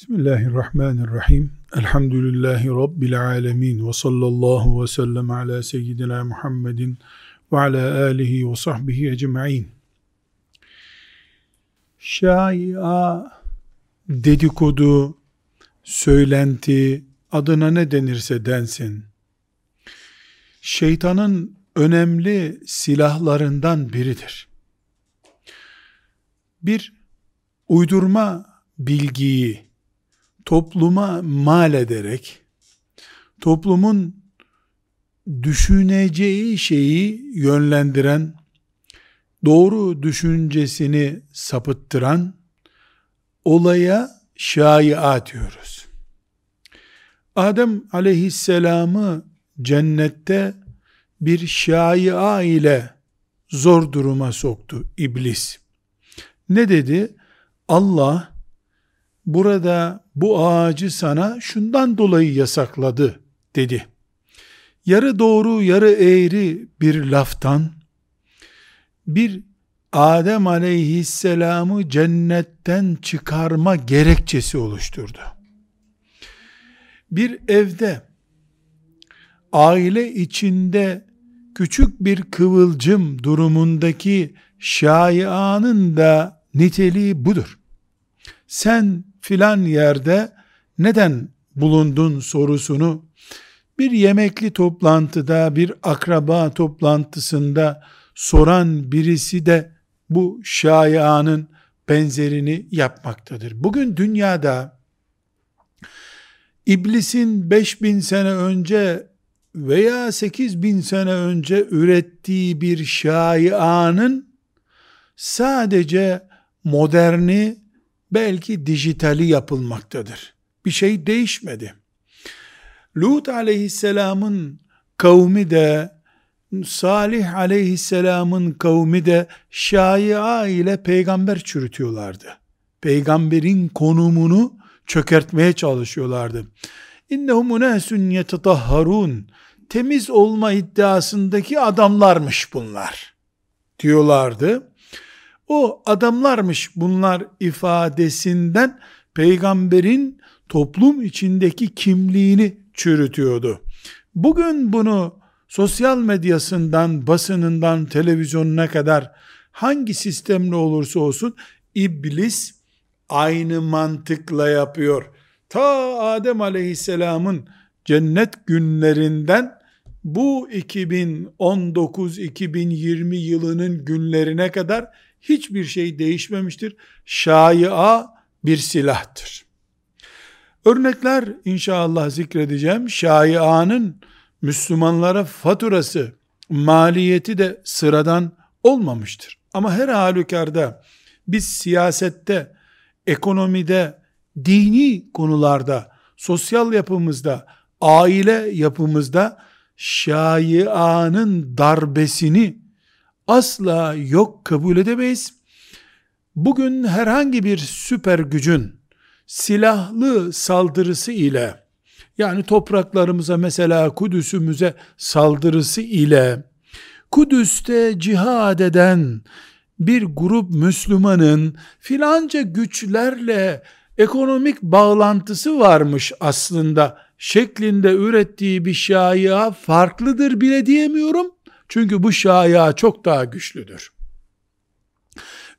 Bismillahirrahmanirrahim. Elhamdülillahi Rabbil alemin. Ve sallallahu ve sellem ala seyyidina Muhammedin ve ala alihi ve sahbihi ecma'in. Şaia, dedikodu, söylenti, adına ne denirse densin. Şeytanın önemli silahlarından biridir. Bir, uydurma bilgiyi, topluma mal ederek toplumun düşüneceği şeyi yönlendiren, doğru düşüncesini sapıttıran olaya şaia diyoruz. Adem aleyhisselamı cennette bir şaia ile zor duruma soktu iblis. Ne dedi? Allah burada bu ağacı sana şundan dolayı yasakladı dedi. Yarı doğru yarı eğri bir laftan bir Adem aleyhisselamı cennetten çıkarma gerekçesi oluşturdu. Bir evde aile içinde küçük bir kıvılcım durumundaki şaianın da niteliği budur. Sen filan yerde neden bulundun sorusunu bir yemekli toplantıda, bir akraba toplantısında soran birisi de bu şaianın benzerini yapmaktadır. Bugün dünyada iblisin 5000 sene önce veya 8000 sene önce ürettiği bir şaianın sadece moderni belki dijitali yapılmaktadır. Bir şey değişmedi. Lut aleyhisselamın kavmi de Salih aleyhisselamın kavmi de şaia ile peygamber çürütüyorlardı. Peygamberin konumunu çökertmeye çalışıyorlardı. İnnehum unasun yetetahharun. Temiz olma iddiasındaki adamlarmış bunlar diyorlardı o adamlarmış bunlar ifadesinden peygamberin toplum içindeki kimliğini çürütüyordu. Bugün bunu sosyal medyasından, basınından, televizyonuna kadar hangi sistemle olursa olsun iblis aynı mantıkla yapıyor. Ta Adem aleyhisselamın cennet günlerinden bu 2019-2020 yılının günlerine kadar hiçbir şey değişmemiştir. Şaia bir silahtır. Örnekler inşallah zikredeceğim. Şaianın Müslümanlara faturası, maliyeti de sıradan olmamıştır. Ama her halükarda biz siyasette, ekonomide, dini konularda, sosyal yapımızda, aile yapımızda şaianın darbesini asla yok kabul edemeyiz. Bugün herhangi bir süper gücün silahlı saldırısı ile yani topraklarımıza mesela Kudüs'ümüze saldırısı ile Kudüs'te cihad eden bir grup Müslümanın filanca güçlerle ekonomik bağlantısı varmış aslında şeklinde ürettiği bir şaia farklıdır bile diyemiyorum. Çünkü bu şaya çok daha güçlüdür.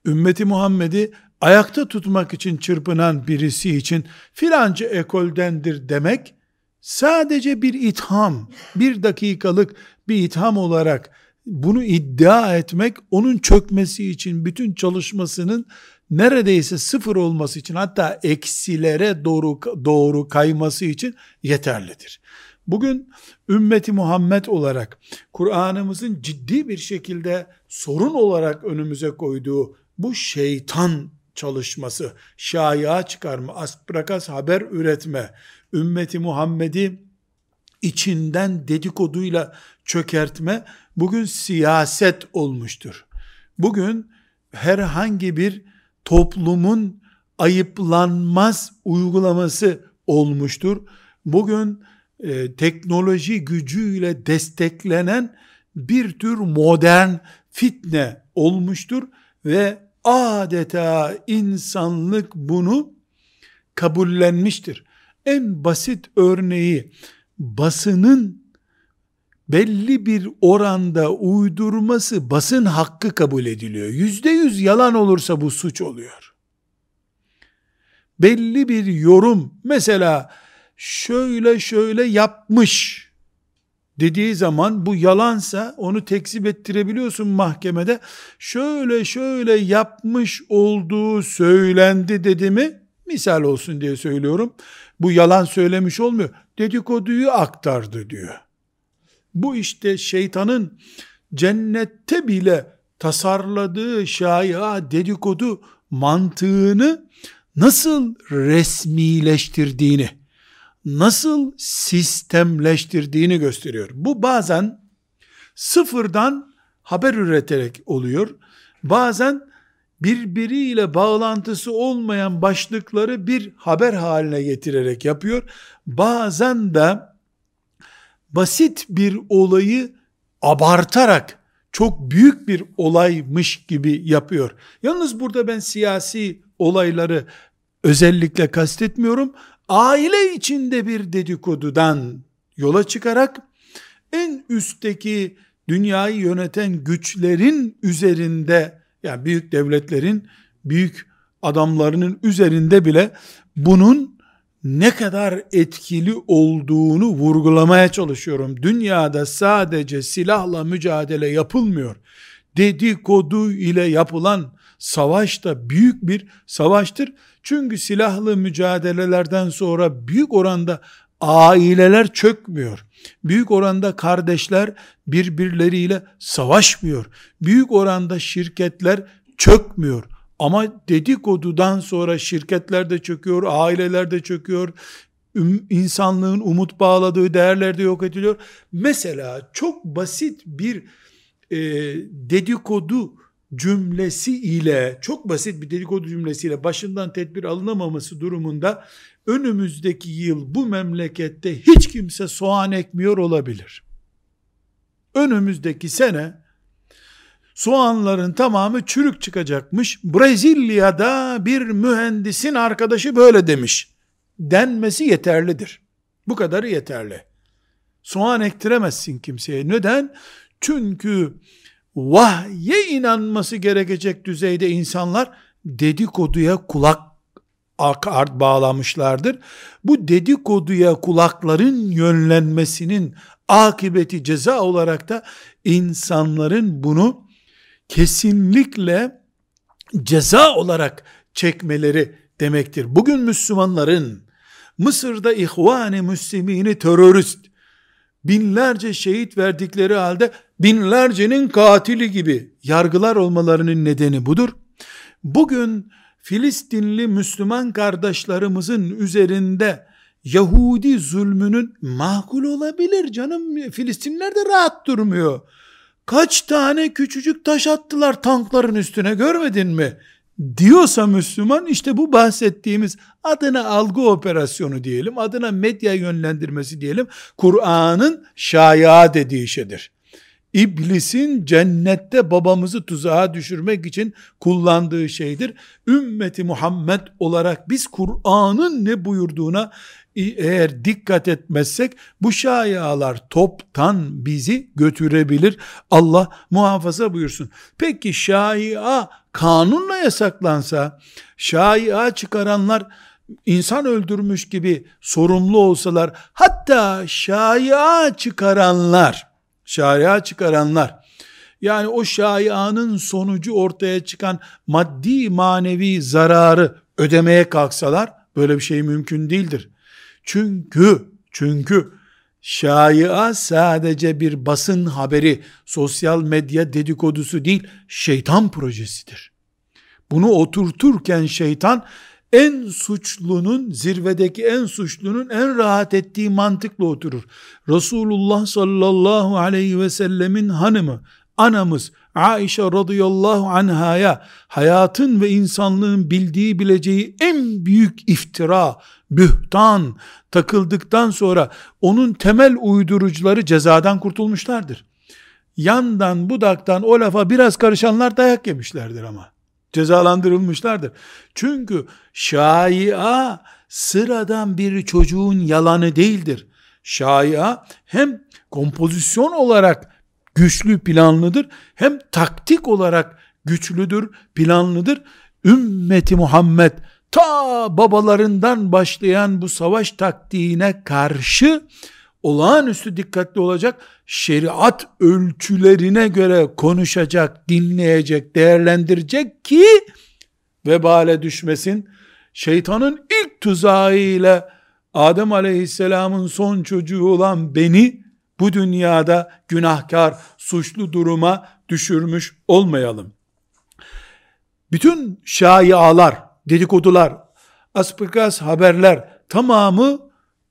Ümmeti Muhammed'i ayakta tutmak için çırpınan birisi için filanca ekoldendir demek sadece bir itham, bir dakikalık bir itham olarak bunu iddia etmek onun çökmesi için bütün çalışmasının neredeyse sıfır olması için hatta eksilere doğru doğru kayması için yeterlidir. Bugün ümmeti Muhammed olarak Kur'an'ımızın ciddi bir şekilde sorun olarak önümüze koyduğu bu şeytan çalışması, şaya çıkarma, asprakas haber üretme, ümmeti Muhammed'i içinden dedikoduyla çökertme bugün siyaset olmuştur. Bugün herhangi bir toplumun ayıplanmaz uygulaması olmuştur. Bugün e, teknoloji gücüyle desteklenen bir tür modern fitne olmuştur ve adeta insanlık bunu kabullenmiştir. En basit örneği basının belli bir oranda uydurması basın hakkı kabul ediliyor. Yüzde yüz yalan olursa bu suç oluyor. Belli bir yorum mesela şöyle şöyle yapmış dediği zaman bu yalansa onu tekzip ettirebiliyorsun mahkemede. Şöyle şöyle yapmış olduğu söylendi dedi mi? Misal olsun diye söylüyorum. Bu yalan söylemiş olmuyor. Dedikoduyu aktardı diyor. Bu işte şeytanın cennette bile tasarladığı şaya dedikodu mantığını nasıl resmileştirdiğini, nasıl sistemleştirdiğini gösteriyor. Bu bazen sıfırdan haber üreterek oluyor. Bazen birbiriyle bağlantısı olmayan başlıkları bir haber haline getirerek yapıyor. Bazen de basit bir olayı abartarak çok büyük bir olaymış gibi yapıyor. Yalnız burada ben siyasi olayları özellikle kastetmiyorum. Aile içinde bir dedikodudan yola çıkarak en üstteki dünyayı yöneten güçlerin üzerinde yani büyük devletlerin büyük adamlarının üzerinde bile bunun ne kadar etkili olduğunu vurgulamaya çalışıyorum. Dünyada sadece silahla mücadele yapılmıyor. Dedikodu ile yapılan savaş da büyük bir savaştır. Çünkü silahlı mücadelelerden sonra büyük oranda aileler çökmüyor. Büyük oranda kardeşler birbirleriyle savaşmıyor. Büyük oranda şirketler çökmüyor. Ama dedikodudan sonra şirketler de çöküyor, aileler de çöküyor, insanlığın umut bağladığı değerler de yok ediliyor. Mesela çok basit bir e, dedikodu cümlesi ile çok basit bir dedikodu cümlesiyle başından tedbir alınamaması durumunda önümüzdeki yıl bu memlekette hiç kimse soğan ekmiyor olabilir. Önümüzdeki sene soğanların tamamı çürük çıkacakmış. Brezilya'da bir mühendisin arkadaşı böyle demiş. Denmesi yeterlidir. Bu kadarı yeterli. Soğan ektiremezsin kimseye. Neden? Çünkü vahye inanması gerekecek düzeyde insanlar dedikoduya kulak art bağlamışlardır. Bu dedikoduya kulakların yönlenmesinin akıbeti ceza olarak da insanların bunu kesinlikle ceza olarak çekmeleri demektir. Bugün Müslümanların Mısır'da ihvan-ı müslimini terörist, binlerce şehit verdikleri halde binlercenin katili gibi yargılar olmalarının nedeni budur. Bugün Filistinli Müslüman kardeşlerimizin üzerinde Yahudi zulmünün makul olabilir canım. Filistinler de rahat durmuyor. Kaç tane küçücük taş attılar tankların üstüne görmedin mi? Diyorsa Müslüman işte bu bahsettiğimiz adına algı operasyonu diyelim, adına medya yönlendirmesi diyelim, Kur'an'ın şaya dediği şeydir. İblisin cennette babamızı tuzağa düşürmek için kullandığı şeydir. Ümmeti Muhammed olarak biz Kur'an'ın ne buyurduğuna eğer dikkat etmezsek bu şayalar toptan bizi götürebilir. Allah muhafaza buyursun. Peki şaia kanunla yasaklansa, şaia çıkaranlar insan öldürmüş gibi sorumlu olsalar, hatta şaia çıkaranlar, şaia çıkaranlar, yani o şaianın sonucu ortaya çıkan maddi manevi zararı ödemeye kalksalar, böyle bir şey mümkün değildir. Çünkü, çünkü şaia sadece bir basın haberi, sosyal medya dedikodusu değil, şeytan projesidir. Bunu oturturken şeytan, en suçlunun, zirvedeki en suçlunun en rahat ettiği mantıkla oturur. Resulullah sallallahu aleyhi ve sellemin hanımı, anamız Aişe radıyallahu anhaya hayatın ve insanlığın bildiği bileceği en büyük iftira, bühtan takıldıktan sonra onun temel uydurucuları cezadan kurtulmuşlardır. Yandan budaktan o lafa biraz karışanlar dayak yemişlerdir ama. Cezalandırılmışlardır. Çünkü şaia sıradan bir çocuğun yalanı değildir. Şaya hem kompozisyon olarak güçlü planlıdır hem taktik olarak güçlüdür, planlıdır. Ümmeti Muhammed ta babalarından başlayan bu savaş taktiğine karşı olağanüstü dikkatli olacak, şeriat ölçülerine göre konuşacak, dinleyecek, değerlendirecek ki vebale düşmesin. Şeytanın ilk tuzağıyla Adem aleyhisselamın son çocuğu olan beni bu dünyada günahkar, suçlu duruma düşürmüş olmayalım. Bütün şaialar, dedikodular, aspikas haberler tamamı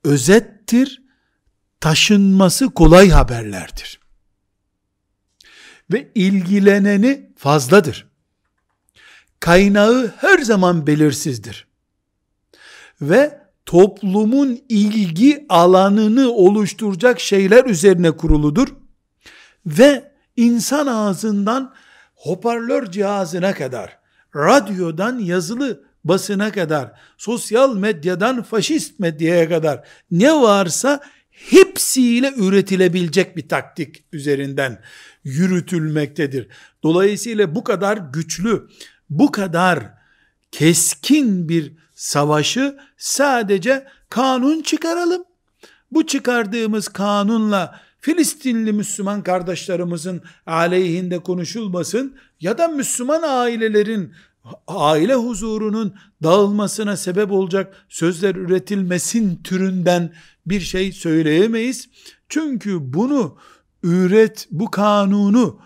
özettir, taşınması kolay haberlerdir. Ve ilgileneni fazladır. Kaynağı her zaman belirsizdir. Ve toplumun ilgi alanını oluşturacak şeyler üzerine kuruludur. Ve insan ağzından hoparlör cihazına kadar, radyodan yazılı basına kadar, sosyal medyadan faşist medyaya kadar ne varsa hepsiyle üretilebilecek bir taktik üzerinden yürütülmektedir. Dolayısıyla bu kadar güçlü, bu kadar keskin bir savaşı sadece kanun çıkaralım. Bu çıkardığımız kanunla Filistinli Müslüman kardeşlerimizin aleyhinde konuşulmasın ya da Müslüman ailelerin aile huzurunun dağılmasına sebep olacak sözler üretilmesin türünden bir şey söyleyemeyiz. Çünkü bunu üret bu kanunu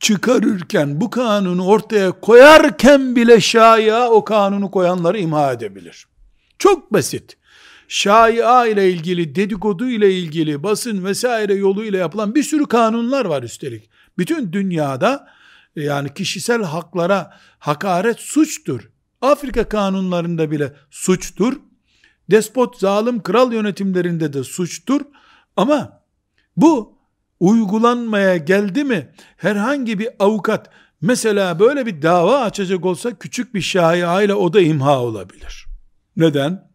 çıkarırken bu kanunu ortaya koyarken bile şaya o kanunu koyanları imha edebilir. Çok basit. Şaia ile ilgili, dedikodu ile ilgili, basın vesaire yoluyla yapılan bir sürü kanunlar var üstelik. Bütün dünyada yani kişisel haklara hakaret suçtur. Afrika kanunlarında bile suçtur. Despot, zalim, kral yönetimlerinde de suçtur. Ama bu uygulanmaya geldi mi herhangi bir avukat mesela böyle bir dava açacak olsa küçük bir şahia ile o da imha olabilir. Neden?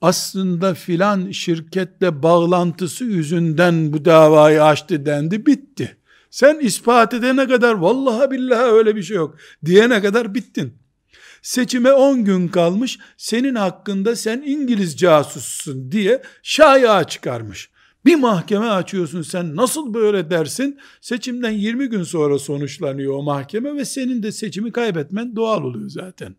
Aslında filan şirketle bağlantısı yüzünden bu davayı açtı dendi bitti. Sen ispat edene kadar vallahi billahi öyle bir şey yok diyene kadar bittin. Seçime 10 gün kalmış senin hakkında sen İngiliz casussun diye şaya çıkarmış. Bir mahkeme açıyorsun sen nasıl böyle dersin? Seçimden 20 gün sonra sonuçlanıyor o mahkeme ve senin de seçimi kaybetmen doğal oluyor zaten.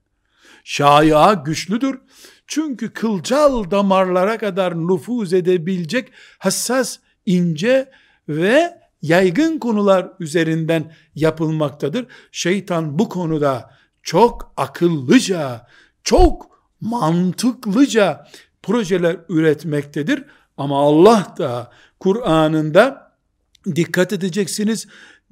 Şaya güçlüdür. Çünkü kılcal damarlara kadar nüfuz edebilecek hassas, ince ve yaygın konular üzerinden yapılmaktadır. Şeytan bu konuda çok akıllıca, çok mantıklıca projeler üretmektedir. Ama Allah da Kur'an'ında dikkat edeceksiniz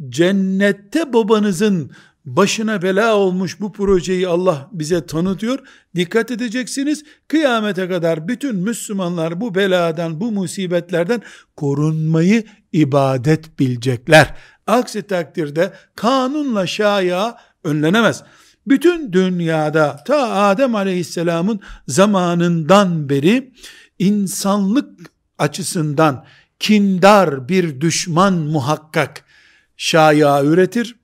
cennette babanızın başına bela olmuş bu projeyi Allah bize tanıtıyor. Dikkat edeceksiniz kıyamete kadar bütün Müslümanlar bu beladan bu musibetlerden korunmayı ibadet bilecekler. Aksi takdirde kanunla şaya önlenemez. Bütün dünyada ta Adem aleyhisselamın zamanından beri insanlık açısından kindar bir düşman muhakkak şaya üretir.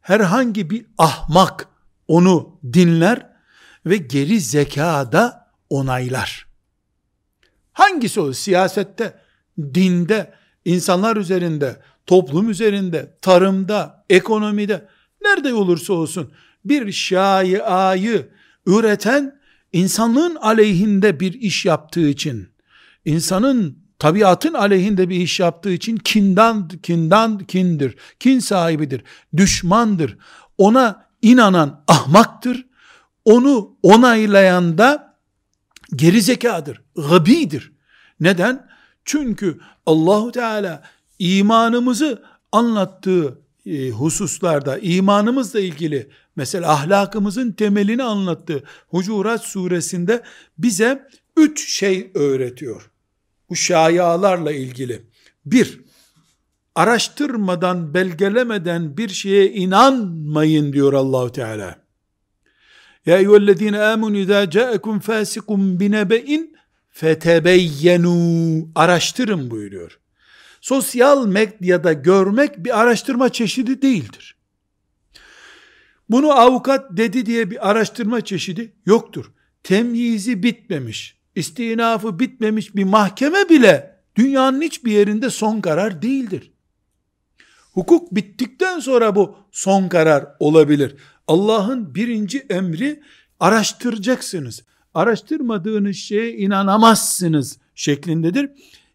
Herhangi bir ahmak onu dinler ve geri zekada onaylar. Hangisi o? Siyasette, dinde, insanlar üzerinde, toplum üzerinde, tarımda, ekonomide, nerede olursa olsun bir şaiayı üreten insanlığın aleyhinde bir iş yaptığı için, insanın tabiatın aleyhinde bir iş yaptığı için kindan, kindan kindir, kin sahibidir, düşmandır. Ona inanan ahmaktır. Onu onaylayan da gerizekadır, gabidir. Neden? Çünkü Allahu Teala imanımızı anlattığı e, hususlarda imanımızla ilgili mesela ahlakımızın temelini anlattığı Hucurat suresinde bize üç şey öğretiyor. Bu şayalarla ilgili. Bir, araştırmadan, belgelemeden bir şeye inanmayın diyor Allahu Teala. Ya eyyühellezine amenu izâ câekum fâsikum binebe'in fetebeyyenu araştırın buyuruyor. Sosyal medyada görmek bir araştırma çeşidi değildir. Bunu avukat dedi diye bir araştırma çeşidi yoktur. Temyizi bitmemiş, istinafı bitmemiş bir mahkeme bile dünyanın hiçbir yerinde son karar değildir. Hukuk bittikten sonra bu son karar olabilir. Allah'ın birinci emri araştıracaksınız. Araştırmadığınız şeye inanamazsınız şeklindedir.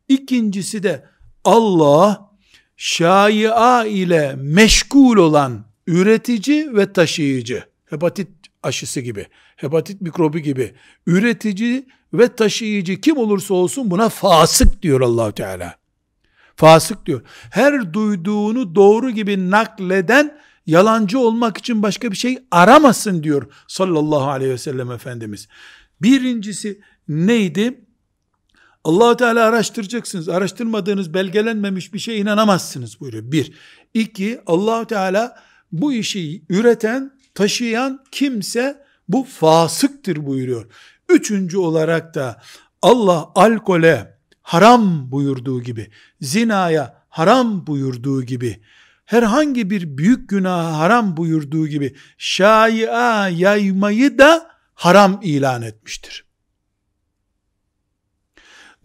İkincisi de Allah şaia ile meşgul olan üretici ve taşıyıcı, hepatit aşısı gibi, hepatit mikrobu gibi, üretici ve taşıyıcı kim olursa olsun buna fasık diyor allah Teala. Fasık diyor. Her duyduğunu doğru gibi nakleden yalancı olmak için başka bir şey aramasın diyor sallallahu aleyhi ve sellem Efendimiz. Birincisi neydi? allah Teala araştıracaksınız. Araştırmadığınız belgelenmemiş bir şeye inanamazsınız buyuruyor. Bir. İki, allah Teala bu işi üreten, taşıyan kimse bu fasıktır buyuruyor. Üçüncü olarak da Allah alkole haram buyurduğu gibi, zinaya haram buyurduğu gibi, herhangi bir büyük günah haram buyurduğu gibi, şaia yaymayı da haram ilan etmiştir.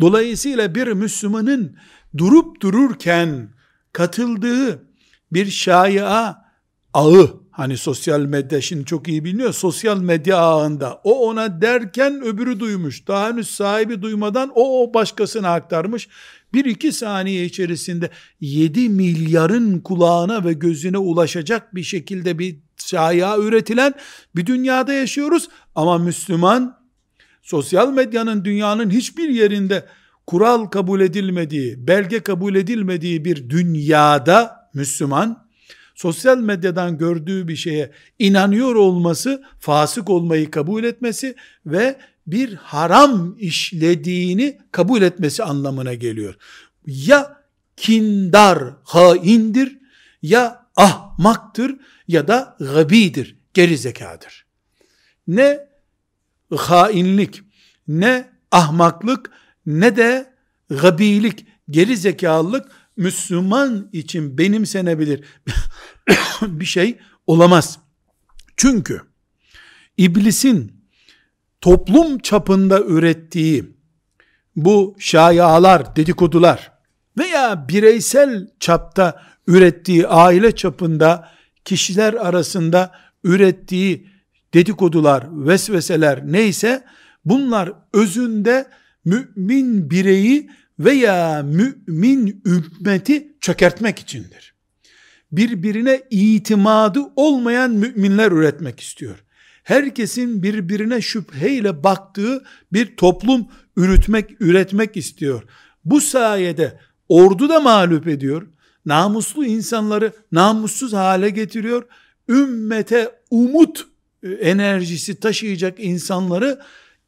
Dolayısıyla bir Müslümanın durup dururken katıldığı bir şaia ağı hani sosyal medya şimdi çok iyi biliniyor sosyal medya ağında o ona derken öbürü duymuş daha henüz sahibi duymadan o o başkasına aktarmış bir iki saniye içerisinde 7 milyarın kulağına ve gözüne ulaşacak bir şekilde bir şaya üretilen bir dünyada yaşıyoruz ama Müslüman sosyal medyanın dünyanın hiçbir yerinde kural kabul edilmediği, belge kabul edilmediği bir dünyada Müslüman sosyal medyadan gördüğü bir şeye inanıyor olması, fasık olmayı kabul etmesi ve bir haram işlediğini kabul etmesi anlamına geliyor. Ya kindar, haindir, ya ahmaktır ya da gabidir, geri zekadır. Ne hainlik, ne ahmaklık, ne de gabilik, geri zekalılık Müslüman için benimsenebilir bir şey olamaz. Çünkü iblisin toplum çapında ürettiği bu şayalar, dedikodular veya bireysel çapta ürettiği aile çapında kişiler arasında ürettiği dedikodular, vesveseler neyse bunlar özünde mümin bireyi veya mümin ümmeti çökertmek içindir. Birbirine itimadı olmayan müminler üretmek istiyor. Herkesin birbirine şüpheyle baktığı bir toplum üretmek, üretmek istiyor. Bu sayede ordu da mağlup ediyor. Namuslu insanları namussuz hale getiriyor. Ümmete umut e, enerjisi taşıyacak insanları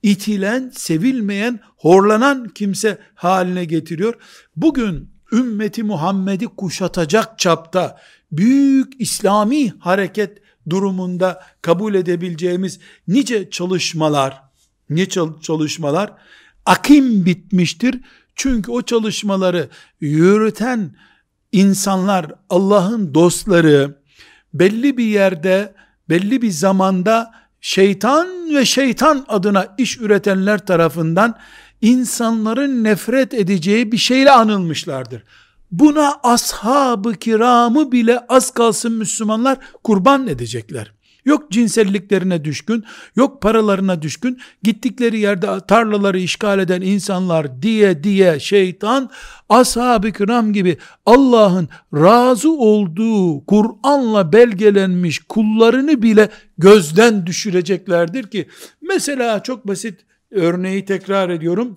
itilen, sevilmeyen, horlanan kimse haline getiriyor. Bugün ümmeti Muhammed'i kuşatacak çapta büyük İslami hareket durumunda kabul edebileceğimiz nice çalışmalar, nice çalışmalar akim bitmiştir. Çünkü o çalışmaları yürüten insanlar, Allah'ın dostları belli bir yerde, belli bir zamanda şeytan ve şeytan adına iş üretenler tarafından insanların nefret edeceği bir şeyle anılmışlardır. Buna ashab-ı kiramı bile az kalsın Müslümanlar kurban edecekler. Yok cinselliklerine düşkün, yok paralarına düşkün, gittikleri yerde tarlaları işgal eden insanlar diye diye şeytan ashab-ı kiram gibi Allah'ın razı olduğu Kur'an'la belgelenmiş kullarını bile gözden düşüreceklerdir ki. Mesela çok basit örneği tekrar ediyorum.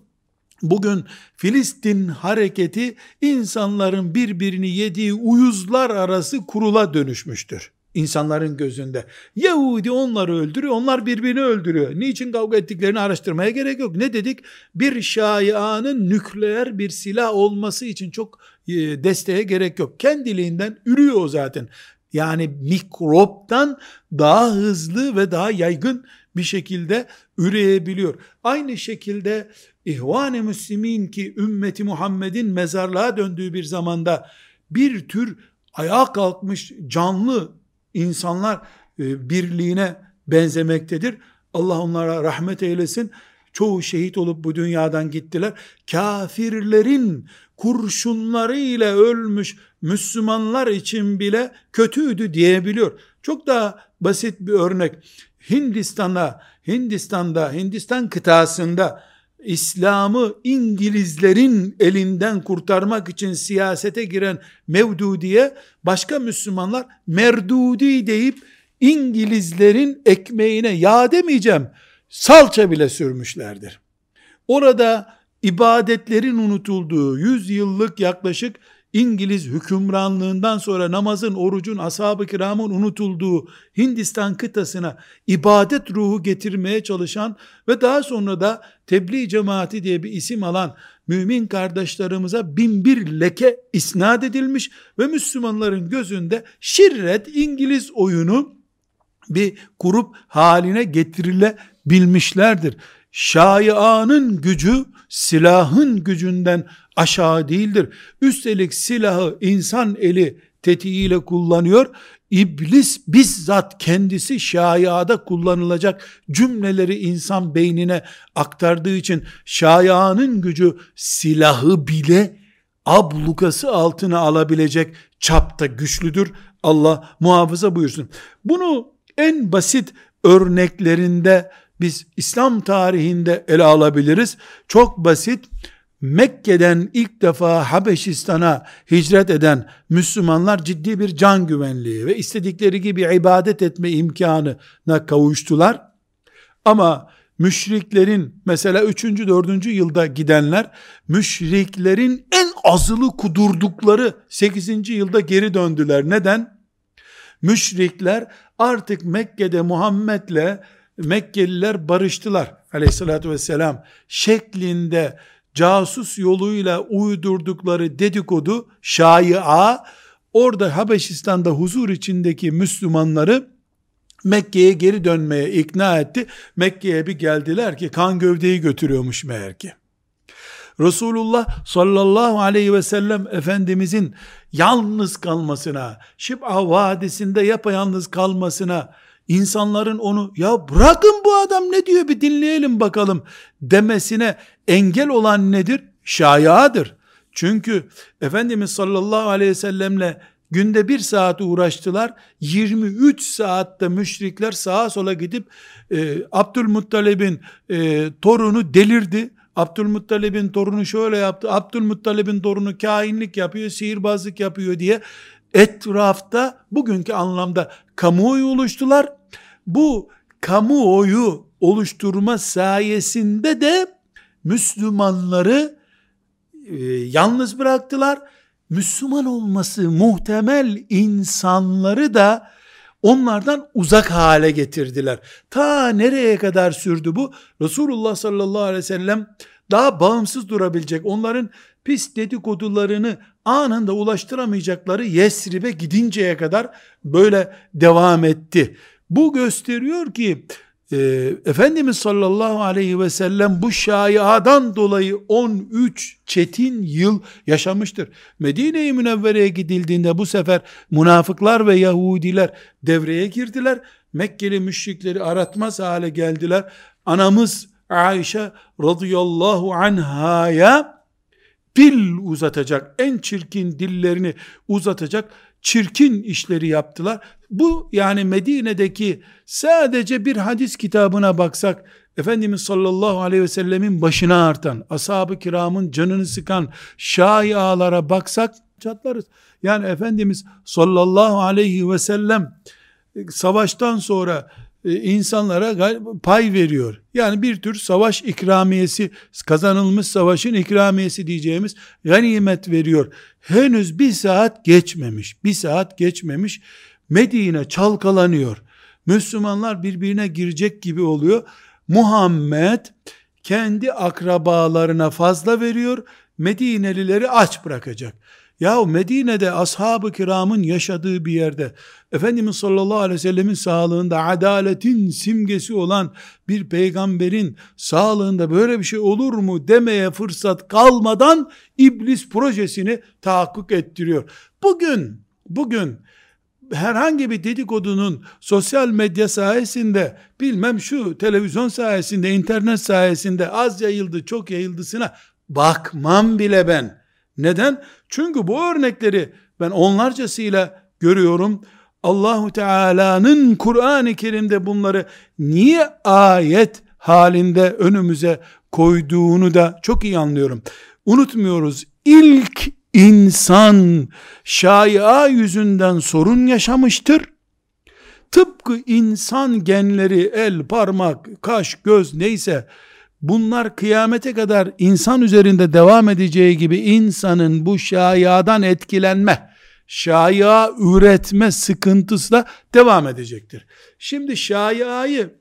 Bugün Filistin hareketi insanların birbirini yediği uyuzlar arası kurula dönüşmüştür insanların gözünde. Yahudi onları öldürüyor, onlar birbirini öldürüyor. Niçin kavga ettiklerini araştırmaya gerek yok. Ne dedik? Bir şaianın nükleer bir silah olması için çok e, desteğe gerek yok. Kendiliğinden ürüyor o zaten. Yani mikroptan daha hızlı ve daha yaygın bir şekilde üreyebiliyor. Aynı şekilde İhvan-ı Müslimin ki ümmeti Muhammed'in mezarlığa döndüğü bir zamanda bir tür ayağa kalkmış canlı insanlar e, birliğine benzemektedir. Allah onlara rahmet eylesin. Çoğu şehit olup bu dünyadan gittiler. Kafirlerin kurşunlarıyla ölmüş Müslümanlar için bile kötüydü diyebiliyor. Çok daha basit bir örnek. Hindistan'da, Hindistan'da, Hindistan kıtasında İslam'ı İngilizlerin elinden kurtarmak için siyasete giren Mevdudi'ye başka Müslümanlar Merdudi deyip İngilizlerin ekmeğine yağ demeyeceğim salça bile sürmüşlerdir. Orada ibadetlerin unutulduğu 100 yıllık yaklaşık İngiliz hükümranlığından sonra namazın, orucun, ashab-ı kiramın unutulduğu Hindistan kıtasına ibadet ruhu getirmeye çalışan ve daha sonra da tebliğ cemaati diye bir isim alan mümin kardeşlerimize bin bir leke isnat edilmiş ve Müslümanların gözünde şirret İngiliz oyunu bir grup haline getirilebilmişlerdir. Şaianın gücü silahın gücünden aşağı değildir. Üstelik silahı insan eli tetiğiyle kullanıyor. İblis bizzat kendisi şaiada kullanılacak cümleleri insan beynine aktardığı için şaianın gücü silahı bile ablukası altına alabilecek çapta güçlüdür. Allah muhafaza buyursun. Bunu en basit örneklerinde biz İslam tarihinde ele alabiliriz. Çok basit. Mekke'den ilk defa Habeşistan'a hicret eden Müslümanlar ciddi bir can güvenliği ve istedikleri gibi ibadet etme imkanına kavuştular. Ama müşriklerin mesela 3. 4. yılda gidenler müşriklerin en azılı kudurdukları 8. yılda geri döndüler. Neden? Müşrikler artık Mekke'de Muhammed'le Mekkeliler barıştılar aleyhissalatü vesselam şeklinde casus yoluyla uydurdukları dedikodu şaia orada Habeşistan'da huzur içindeki Müslümanları Mekke'ye geri dönmeye ikna etti. Mekke'ye bir geldiler ki kan gövdeyi götürüyormuş meğer ki. Resulullah sallallahu aleyhi ve sellem Efendimizin yalnız kalmasına, Şib'a Vadisi'nde yapayalnız kalmasına, insanların onu ya bırakın bu adam ne diyor bir dinleyelim bakalım demesine engel olan nedir? Şayadır. Çünkü Efendimiz sallallahu aleyhi ve sellemle günde bir saat uğraştılar. 23 saatte müşrikler sağa sola gidip e, Abdülmuttalib'in e, torunu delirdi. Abdülmuttalib'in torunu şöyle yaptı. Abdülmuttalib'in torunu kainlik yapıyor, sihirbazlık yapıyor diye etrafta bugünkü anlamda kamuoyu oluştular. Bu kamuoyu oluşturma sayesinde de Müslümanları e, yalnız bıraktılar. Müslüman olması muhtemel insanları da onlardan uzak hale getirdiler. Ta nereye kadar sürdü bu? Resulullah sallallahu aleyhi ve sellem daha bağımsız durabilecek, onların pis dedikodularını anında ulaştıramayacakları Yesrib'e gidinceye kadar böyle devam etti. Bu gösteriyor ki e, Efendimiz sallallahu aleyhi ve sellem bu şaiadan dolayı 13 çetin yıl yaşamıştır. Medine-i Münevvere'ye gidildiğinde bu sefer münafıklar ve Yahudiler devreye girdiler. Mekkeli müşrikleri aratmaz hale geldiler. Anamız Ayşe radıyallahu anhaya dil uzatacak, en çirkin dillerini uzatacak çirkin işleri yaptılar. Bu yani Medine'deki sadece bir hadis kitabına baksak Efendimiz sallallahu aleyhi ve sellemin başına artan, ashab-ı kiramın canını sıkan şaialara baksak çatlarız. Yani Efendimiz sallallahu aleyhi ve sellem savaştan sonra e, insanlara pay veriyor. Yani bir tür savaş ikramiyesi, kazanılmış savaşın ikramiyesi diyeceğimiz ganimet veriyor. Henüz bir saat geçmemiş, bir saat geçmemiş Medine çalkalanıyor. Müslümanlar birbirine girecek gibi oluyor. Muhammed kendi akrabalarına fazla veriyor, Medinelileri aç bırakacak. Ya Medine'de ashab-ı kiramın yaşadığı bir yerde Efendimiz sallallahu aleyhi ve sellemin sağlığında adaletin simgesi olan bir peygamberin sağlığında böyle bir şey olur mu demeye fırsat kalmadan iblis projesini tahakkuk ettiriyor. Bugün, bugün herhangi bir dedikodunun sosyal medya sayesinde bilmem şu televizyon sayesinde internet sayesinde az yayıldı çok yayıldısına bakmam bile ben. Neden? Çünkü bu örnekleri ben onlarcasıyla görüyorum. Allahu Teala'nın Kur'an-ı Kerim'de bunları niye ayet halinde önümüze koyduğunu da çok iyi anlıyorum. Unutmuyoruz. İlk insan şaia yüzünden sorun yaşamıştır. Tıpkı insan genleri el, parmak, kaş, göz neyse bunlar kıyamete kadar insan üzerinde devam edeceği gibi insanın bu şayadan etkilenme, şaya üretme sıkıntısı da devam edecektir. Şimdi şayayı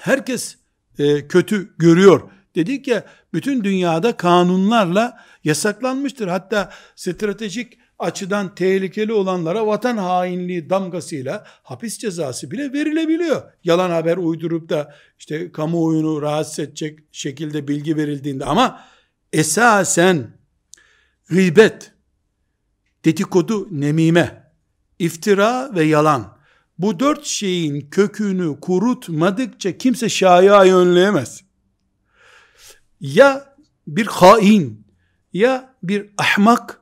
herkes e, kötü görüyor. Dedik ya bütün dünyada kanunlarla yasaklanmıştır. Hatta stratejik açıdan tehlikeli olanlara vatan hainliği damgasıyla hapis cezası bile verilebiliyor. Yalan haber uydurup da işte kamuoyunu rahatsız edecek şekilde bilgi verildiğinde ama esasen gıybet, dedikodu, nemime, iftira ve yalan bu dört şeyin kökünü kurutmadıkça kimse şayayı önleyemez. Ya bir hain, ya bir ahmak,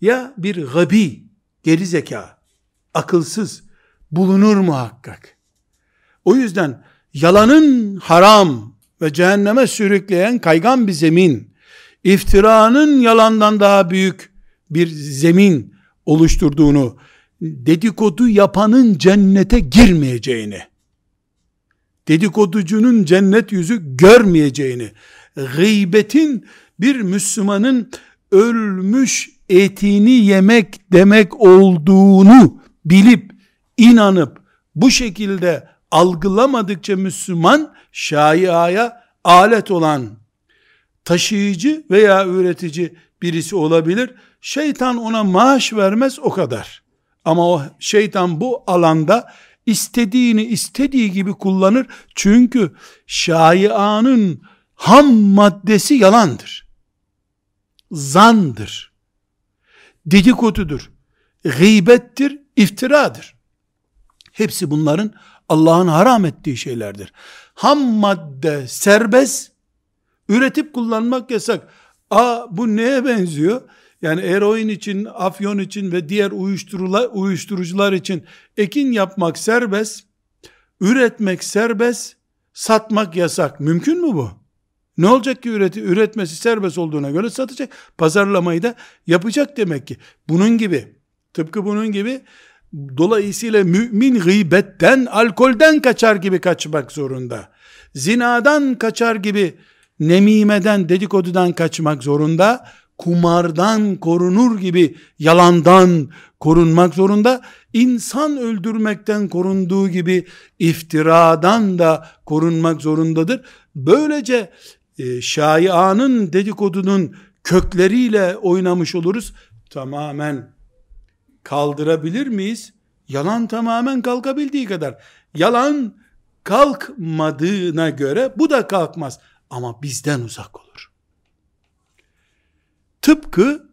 ya bir gabi, geri zeka, akılsız bulunur muhakkak. O yüzden yalanın haram ve cehenneme sürükleyen kaygan bir zemin, iftiranın yalandan daha büyük bir zemin oluşturduğunu, dedikodu yapanın cennete girmeyeceğini, dedikoducunun cennet yüzü görmeyeceğini, gıybetin bir Müslümanın ölmüş etini yemek demek olduğunu bilip, inanıp, bu şekilde algılamadıkça Müslüman, şaiaya alet olan taşıyıcı veya üretici birisi olabilir. Şeytan ona maaş vermez o kadar. Ama o şeytan bu alanda istediğini istediği gibi kullanır. Çünkü şaianın ham maddesi yalandır. Zandır. Dedikodudur. Gıybettir, iftiradır. Hepsi bunların Allah'ın haram ettiği şeylerdir. Ham madde serbest, üretip kullanmak yasak. Aa bu neye benziyor? Yani eroin için, afyon için ve diğer uyuşturucular, için ekin yapmak serbest, üretmek serbest, satmak yasak. Mümkün mü bu? Ne olacak ki üreti, üretmesi serbest olduğuna göre satacak. Pazarlamayı da yapacak demek ki. Bunun gibi, tıpkı bunun gibi dolayısıyla mümin gıybetten, alkolden kaçar gibi kaçmak zorunda. Zinadan kaçar gibi nemimeden, dedikodudan kaçmak zorunda. Kumardan korunur gibi yalandan korunmak zorunda. İnsan öldürmekten korunduğu gibi iftiradan da korunmak zorundadır. Böylece e, şaianın dedikodunun kökleriyle oynamış oluruz. Tamamen kaldırabilir miyiz? Yalan tamamen kalkabildiği kadar. Yalan kalkmadığına göre bu da kalkmaz. Ama bizden uzak olur. Tıpkı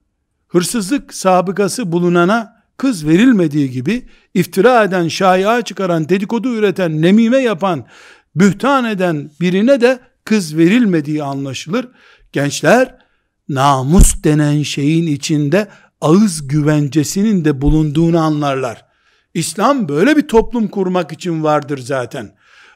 hırsızlık sabıkası bulunana kız verilmediği gibi iftira eden, şaya çıkaran, dedikodu üreten, nemime yapan, bühtan eden birine de kız verilmediği anlaşılır. Gençler namus denen şeyin içinde ağız güvencesinin de bulunduğunu anlarlar. İslam böyle bir toplum kurmak için vardır zaten.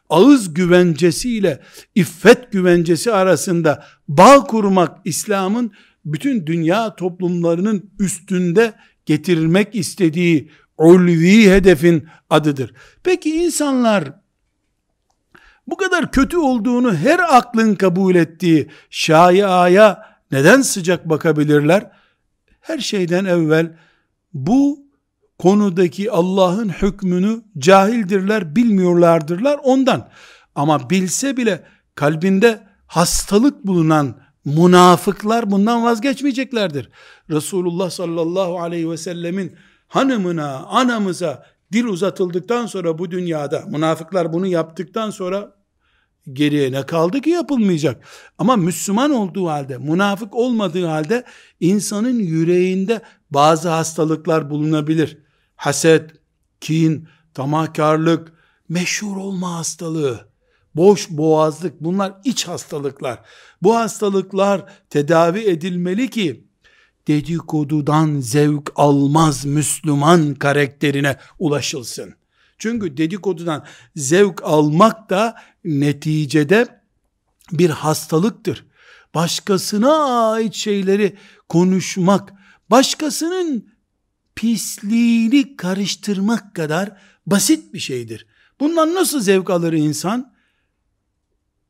Ağız güvencesi ile iffet güvencesi arasında bağ kurmak İslam'ın bütün dünya toplumlarının üstünde getirilmek istediği ulvi hedefin adıdır. Peki insanlar bu kadar kötü olduğunu her aklın kabul ettiği şaiaya neden sıcak bakabilirler? Her şeyden evvel bu konudaki Allah'ın hükmünü cahildirler, bilmiyorlardırlar ondan. Ama bilse bile kalbinde hastalık bulunan Münafıklar bundan vazgeçmeyeceklerdir. Resulullah sallallahu aleyhi ve sellemin hanımına, anamıza dil uzatıldıktan sonra bu dünyada, münafıklar bunu yaptıktan sonra geriye ne kaldı ki yapılmayacak? Ama Müslüman olduğu halde, münafık olmadığı halde insanın yüreğinde bazı hastalıklar bulunabilir. Haset, kin, tamahkarlık, meşhur olma hastalığı, boş boğazlık bunlar iç hastalıklar. Bu hastalıklar tedavi edilmeli ki dedikodudan zevk almaz Müslüman karakterine ulaşılsın. Çünkü dedikodudan zevk almak da neticede bir hastalıktır. Başkasına ait şeyleri konuşmak, başkasının pisliğini karıştırmak kadar basit bir şeydir. Bundan nasıl zevk alır insan?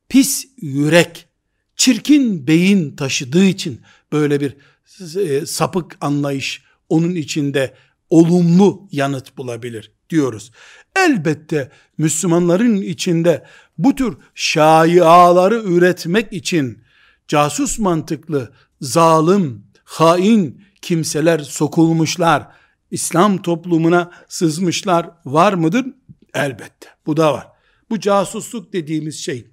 Pis yürek, çirkin beyin taşıdığı için böyle bir e, sapık anlayış onun içinde olumlu yanıt bulabilir diyoruz. Elbette Müslümanların içinde bu tür şaiaları üretmek için casus mantıklı, zalim, hain kimseler sokulmuşlar. İslam toplumuna sızmışlar var mıdır? Elbette. Bu da var. Bu casusluk dediğimiz şey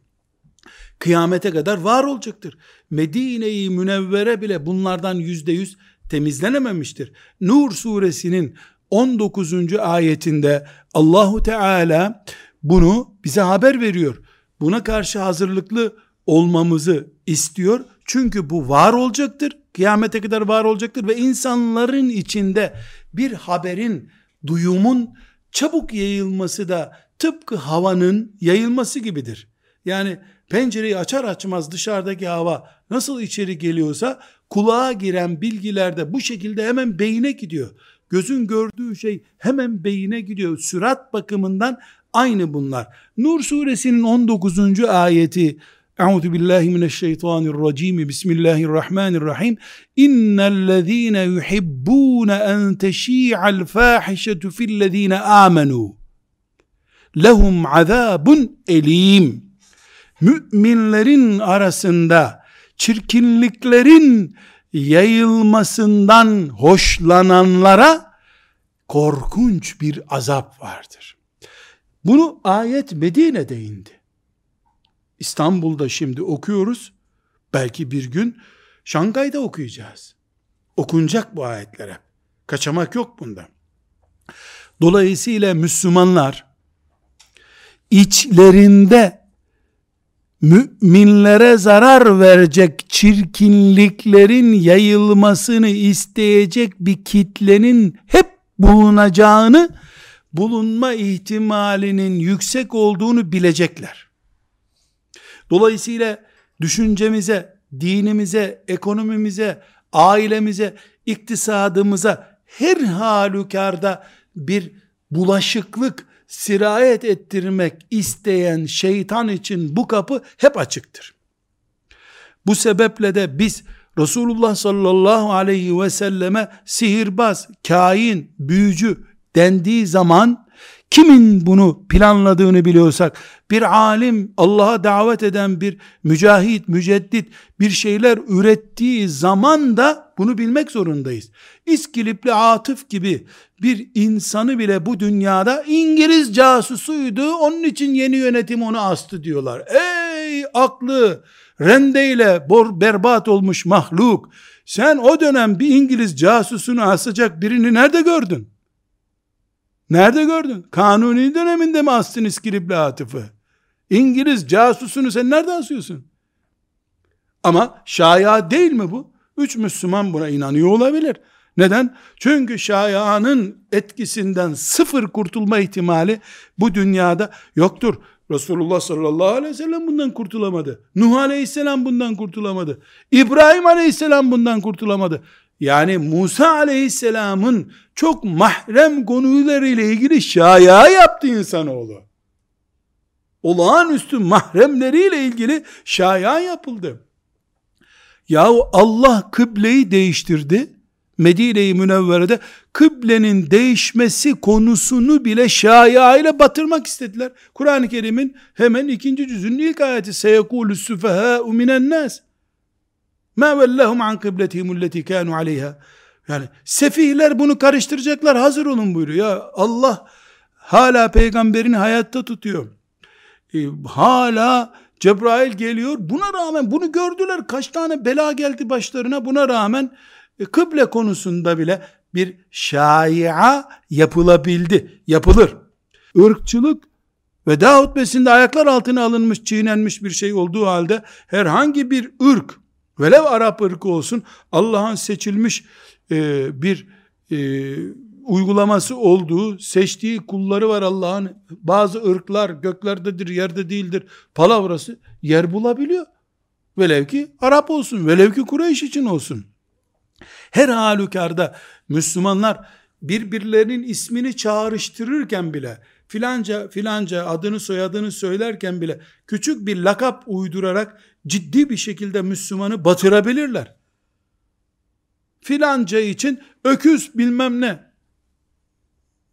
kıyamete kadar var olacaktır. Medine-i Münevvere bile bunlardan yüzde yüz temizlenememiştir. Nur suresinin 19. ayetinde Allahu Teala bunu bize haber veriyor. Buna karşı hazırlıklı olmamızı istiyor. Çünkü bu var olacaktır. Kıyamete kadar var olacaktır ve insanların içinde bir haberin, duyumun çabuk yayılması da tıpkı havanın yayılması gibidir. Yani pencereyi açar açmaz dışarıdaki hava nasıl içeri geliyorsa kulağa giren bilgiler de bu şekilde hemen beyine gidiyor. Gözün gördüğü şey hemen beyine gidiyor. Sürat bakımından aynı bunlar. Nur suresinin 19. ayeti Euzu billahi mineşşeytanirracim. Bismillahirrahmanirrahim. İnnellezîne yuhibbûne en teşî'al fâhişetu fillezîne âmenû. Lehum azâbun elîm. Müminlerin arasında çirkinliklerin yayılmasından hoşlananlara korkunç bir azap vardır. Bunu ayet Medine'de indi. İstanbul'da şimdi okuyoruz. Belki bir gün Şangay'da okuyacağız. Okunacak bu ayetlere. Kaçamak yok bunda. Dolayısıyla Müslümanlar içlerinde müminlere zarar verecek çirkinliklerin yayılmasını isteyecek bir kitlenin hep bulunacağını, bulunma ihtimalinin yüksek olduğunu bilecekler. Dolayısıyla düşüncemize, dinimize, ekonomimize, ailemize, iktisadımıza her halükarda bir bulaşıklık, sirayet ettirmek isteyen şeytan için bu kapı hep açıktır. Bu sebeple de biz Resulullah sallallahu aleyhi ve selleme sihirbaz, kain, büyücü dendiği zaman kimin bunu planladığını biliyorsak bir alim, Allah'a davet eden bir mücahit, müceddit bir şeyler ürettiği zaman da bunu bilmek zorundayız. İskilipli Atıf gibi bir insanı bile bu dünyada İngiliz casusuydu, onun için yeni yönetim onu astı diyorlar. Ey aklı rendeyle bor, berbat olmuş mahluk, sen o dönem bir İngiliz casusunu asacak birini nerede gördün? Nerede gördün? Kanuni döneminde mi astın İskilipli Atıf'ı? İngiliz casusunu sen nerede asıyorsun? Ama şaya değil mi bu? Üç Müslüman buna inanıyor olabilir. Neden? Çünkü şayanın etkisinden sıfır kurtulma ihtimali bu dünyada yoktur. Resulullah sallallahu aleyhi ve sellem bundan kurtulamadı. Nuh aleyhisselam bundan kurtulamadı. İbrahim aleyhisselam bundan kurtulamadı. Yani Musa aleyhisselamın çok mahrem konularıyla ilgili şaya yaptı insanoğlu olağanüstü mahremleriyle ilgili şaya yapıldı. Yahu Allah kıbleyi değiştirdi. Medine-i Münevvere'de kıblenin değişmesi konusunu bile şaya ile batırmak istediler. Kur'an-ı Kerim'in hemen ikinci cüzünün ilk ayeti seyekulü süfehâ'u minen nas. Ma vellahum an kıbletihim alleti kanu aleyha. Yani sefihler bunu karıştıracaklar hazır olun buyuruyor. Ya Allah hala peygamberini hayatta tutuyor. Ee, hala Cebrail geliyor. Buna rağmen bunu gördüler. Kaç tane bela geldi başlarına. Buna rağmen e, kıble konusunda bile bir şaia yapılabildi. Yapılır. Irkçılık veda hutbesinde ayaklar altına alınmış, çiğnenmiş bir şey olduğu halde herhangi bir ırk, velev Arap ırkı olsun, Allah'ın seçilmiş e, bir e, uygulaması olduğu, seçtiği kulları var Allah'ın. Bazı ırklar göklerdedir, yerde değildir. Palavrası yer bulabiliyor. Velev ki Arap olsun, velev ki Kureyş için olsun. Her halükarda Müslümanlar birbirlerinin ismini çağrıştırırken bile filanca filanca adını soyadını söylerken bile küçük bir lakap uydurarak ciddi bir şekilde Müslümanı batırabilirler. Filanca için öküz bilmem ne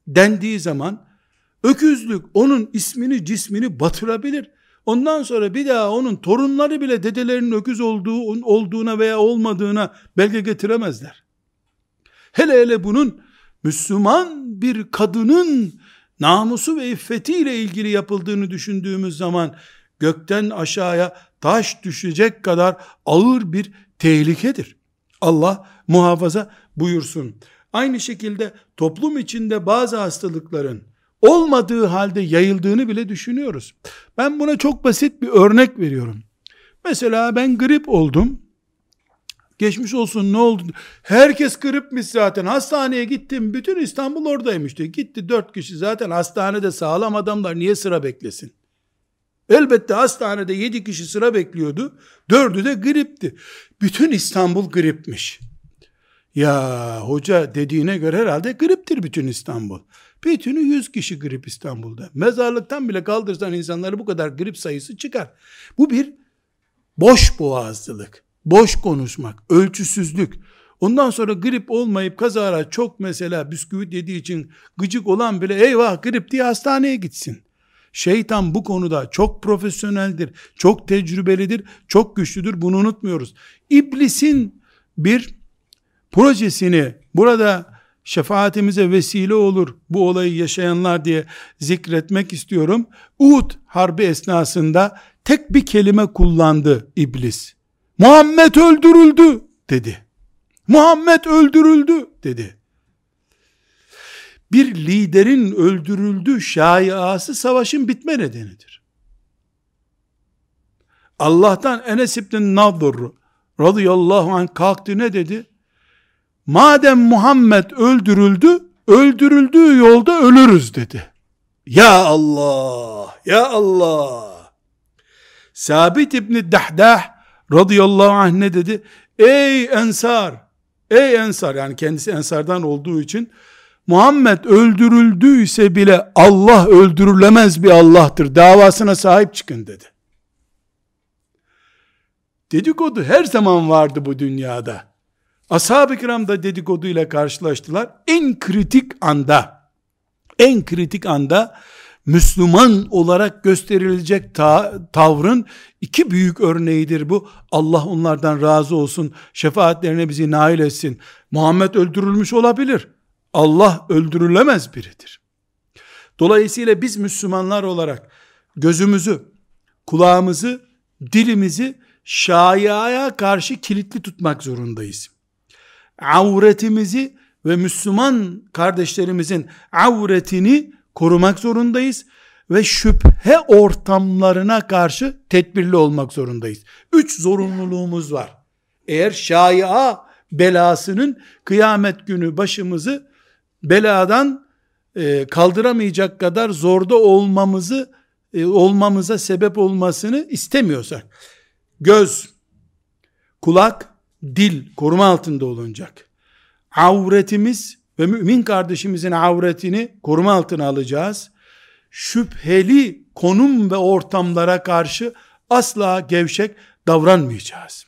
dendiği zaman öküzlük onun ismini cismini batırabilir. Ondan sonra bir daha onun torunları bile dedelerinin öküz olduğu olduğuna veya olmadığına belge getiremezler. Hele hele bunun Müslüman bir kadının namusu ve iffetiyle ilgili yapıldığını düşündüğümüz zaman gökten aşağıya taş düşecek kadar ağır bir tehlikedir. Allah muhafaza buyursun. Aynı şekilde toplum içinde bazı hastalıkların olmadığı halde yayıldığını bile düşünüyoruz. Ben buna çok basit bir örnek veriyorum. Mesela ben grip oldum. Geçmiş olsun ne oldu? Herkes gripmiş zaten. Hastaneye gittim. Bütün İstanbul oradaymıştı. Gitti dört kişi zaten hastanede sağlam adamlar niye sıra beklesin? Elbette hastanede yedi kişi sıra bekliyordu. Dördü de gripti. Bütün İstanbul gripmiş. Ya hoca dediğine göre herhalde griptir bütün İstanbul. Bütünü yüz kişi grip İstanbul'da. Mezarlıktan bile kaldırsan insanları bu kadar grip sayısı çıkar. Bu bir boş boğazlılık, boş konuşmak, ölçüsüzlük. Ondan sonra grip olmayıp kazara çok mesela bisküvit yediği için gıcık olan bile eyvah grip diye hastaneye gitsin. Şeytan bu konuda çok profesyoneldir, çok tecrübelidir, çok güçlüdür. Bunu unutmuyoruz. İblisin bir projesini burada şefaatimize vesile olur bu olayı yaşayanlar diye zikretmek istiyorum. Uhud harbi esnasında tek bir kelime kullandı iblis. Muhammed öldürüldü dedi. Muhammed öldürüldü dedi. Bir liderin öldürüldü şaiası savaşın bitme nedenidir. Allah'tan Enes İbn Nadır radıyallahu anh kalktı ne dedi? madem Muhammed öldürüldü, öldürüldüğü yolda ölürüz dedi. Ya Allah, ya Allah. Sabit İbni Dahdah radıyallahu anh ne dedi? Ey ensar, ey ensar yani kendisi ensardan olduğu için Muhammed öldürüldüyse bile Allah öldürülemez bir Allah'tır. Davasına sahip çıkın dedi. Dedikodu her zaman vardı bu dünyada. Ashab-ı kiram da dedikoduyla karşılaştılar. En kritik anda, en kritik anda Müslüman olarak gösterilecek ta tavrın iki büyük örneğidir bu. Allah onlardan razı olsun. Şefaatlerine bizi nail etsin. Muhammed öldürülmüş olabilir. Allah öldürülemez biridir. Dolayısıyla biz Müslümanlar olarak gözümüzü, kulağımızı, dilimizi şaiaya karşı kilitli tutmak zorundayız avretimizi ve Müslüman kardeşlerimizin avretini korumak zorundayız ve şüphe ortamlarına karşı tedbirli olmak zorundayız. Üç zorunluluğumuz var. Eğer şaia belasının kıyamet günü başımızı beladan e, kaldıramayacak kadar zorda olmamızı e, olmamıza sebep olmasını istemiyorsak göz, kulak dil koruma altında olunacak. Avretimiz ve mümin kardeşimizin avretini koruma altına alacağız. Şüpheli konum ve ortamlara karşı asla gevşek davranmayacağız.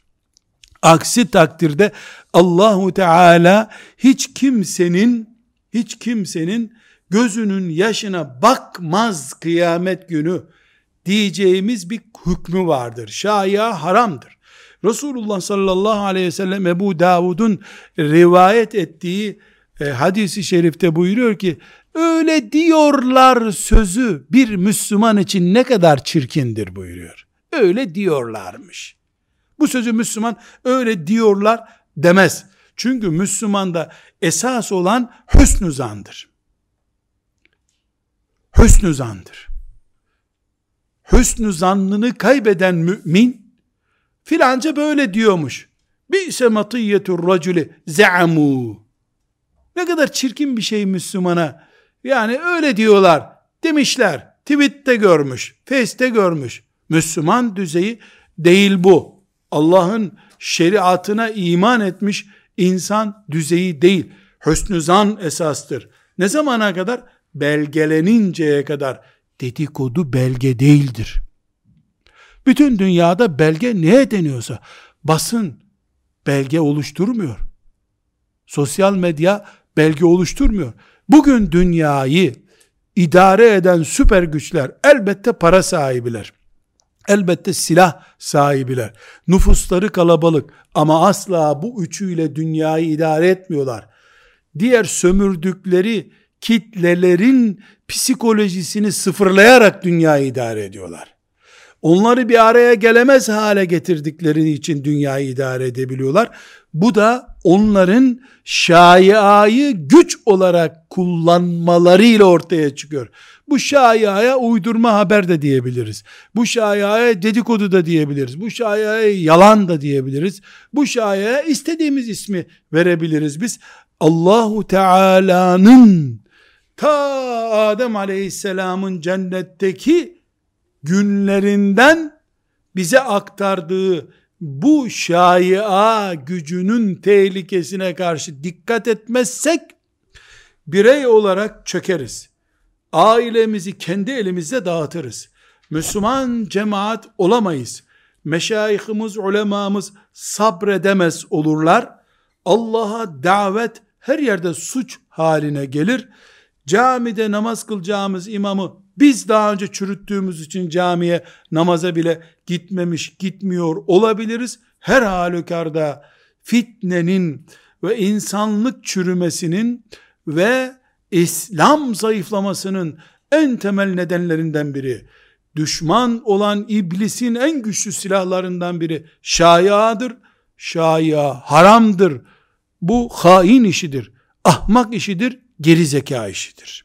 Aksi takdirde Allahu Teala hiç kimsenin hiç kimsenin gözünün yaşına bakmaz kıyamet günü diyeceğimiz bir hükmü vardır. Şaya haramdır. Resulullah sallallahu aleyhi ve sellem Ebu Davud'un rivayet ettiği e, hadisi şerifte buyuruyor ki öyle diyorlar sözü bir Müslüman için ne kadar çirkindir buyuruyor. Öyle diyorlarmış. Bu sözü Müslüman öyle diyorlar demez. Çünkü Müslümanda esas olan hüsnü zandır. Hüsnü zandır. Hüsnü zannını kaybeden mümin filanca böyle diyormuş. Bi'se matiyyetur raculi ze'amu. Ne kadar çirkin bir şey Müslümana. Yani öyle diyorlar demişler. Tweet'te görmüş, Face'te görmüş. Müslüman düzeyi değil bu. Allah'ın şeriatına iman etmiş insan düzeyi değil. Hüsnü zan esastır. Ne zamana kadar? Belgeleninceye kadar. Dedikodu belge değildir. Bütün dünyada belge neye deniyorsa basın belge oluşturmuyor. Sosyal medya belge oluşturmuyor. Bugün dünyayı idare eden süper güçler elbette para sahibiler. Elbette silah sahibiler. Nüfusları kalabalık ama asla bu üçüyle dünyayı idare etmiyorlar. Diğer sömürdükleri kitlelerin psikolojisini sıfırlayarak dünyayı idare ediyorlar. Onları bir araya gelemez hale getirdikleri için dünyayı idare edebiliyorlar. Bu da onların şaiayı güç olarak kullanmalarıyla ortaya çıkıyor. Bu şaiaya uydurma haber de diyebiliriz. Bu şaiaya dedikodu da diyebiliriz. Bu şaiaya yalan da diyebiliriz. Bu şaiaya istediğimiz ismi verebiliriz biz. Allahu Teala'nın ta Adem Aleyhisselam'ın cennetteki günlerinden bize aktardığı bu şaia gücünün tehlikesine karşı dikkat etmezsek birey olarak çökeriz. Ailemizi kendi elimizde dağıtırız. Müslüman cemaat olamayız. Meşayihimiz, ulemamız sabredemez olurlar. Allah'a davet her yerde suç haline gelir. Camide namaz kılacağımız imamı biz daha önce çürüttüğümüz için camiye namaza bile gitmemiş, gitmiyor olabiliriz. Her halükarda fitnenin ve insanlık çürümesinin ve İslam zayıflamasının en temel nedenlerinden biri, düşman olan iblisin en güçlü silahlarından biri şayadır. Şaya haramdır. Bu hain işidir. Ahmak işidir. Geri zeka işidir.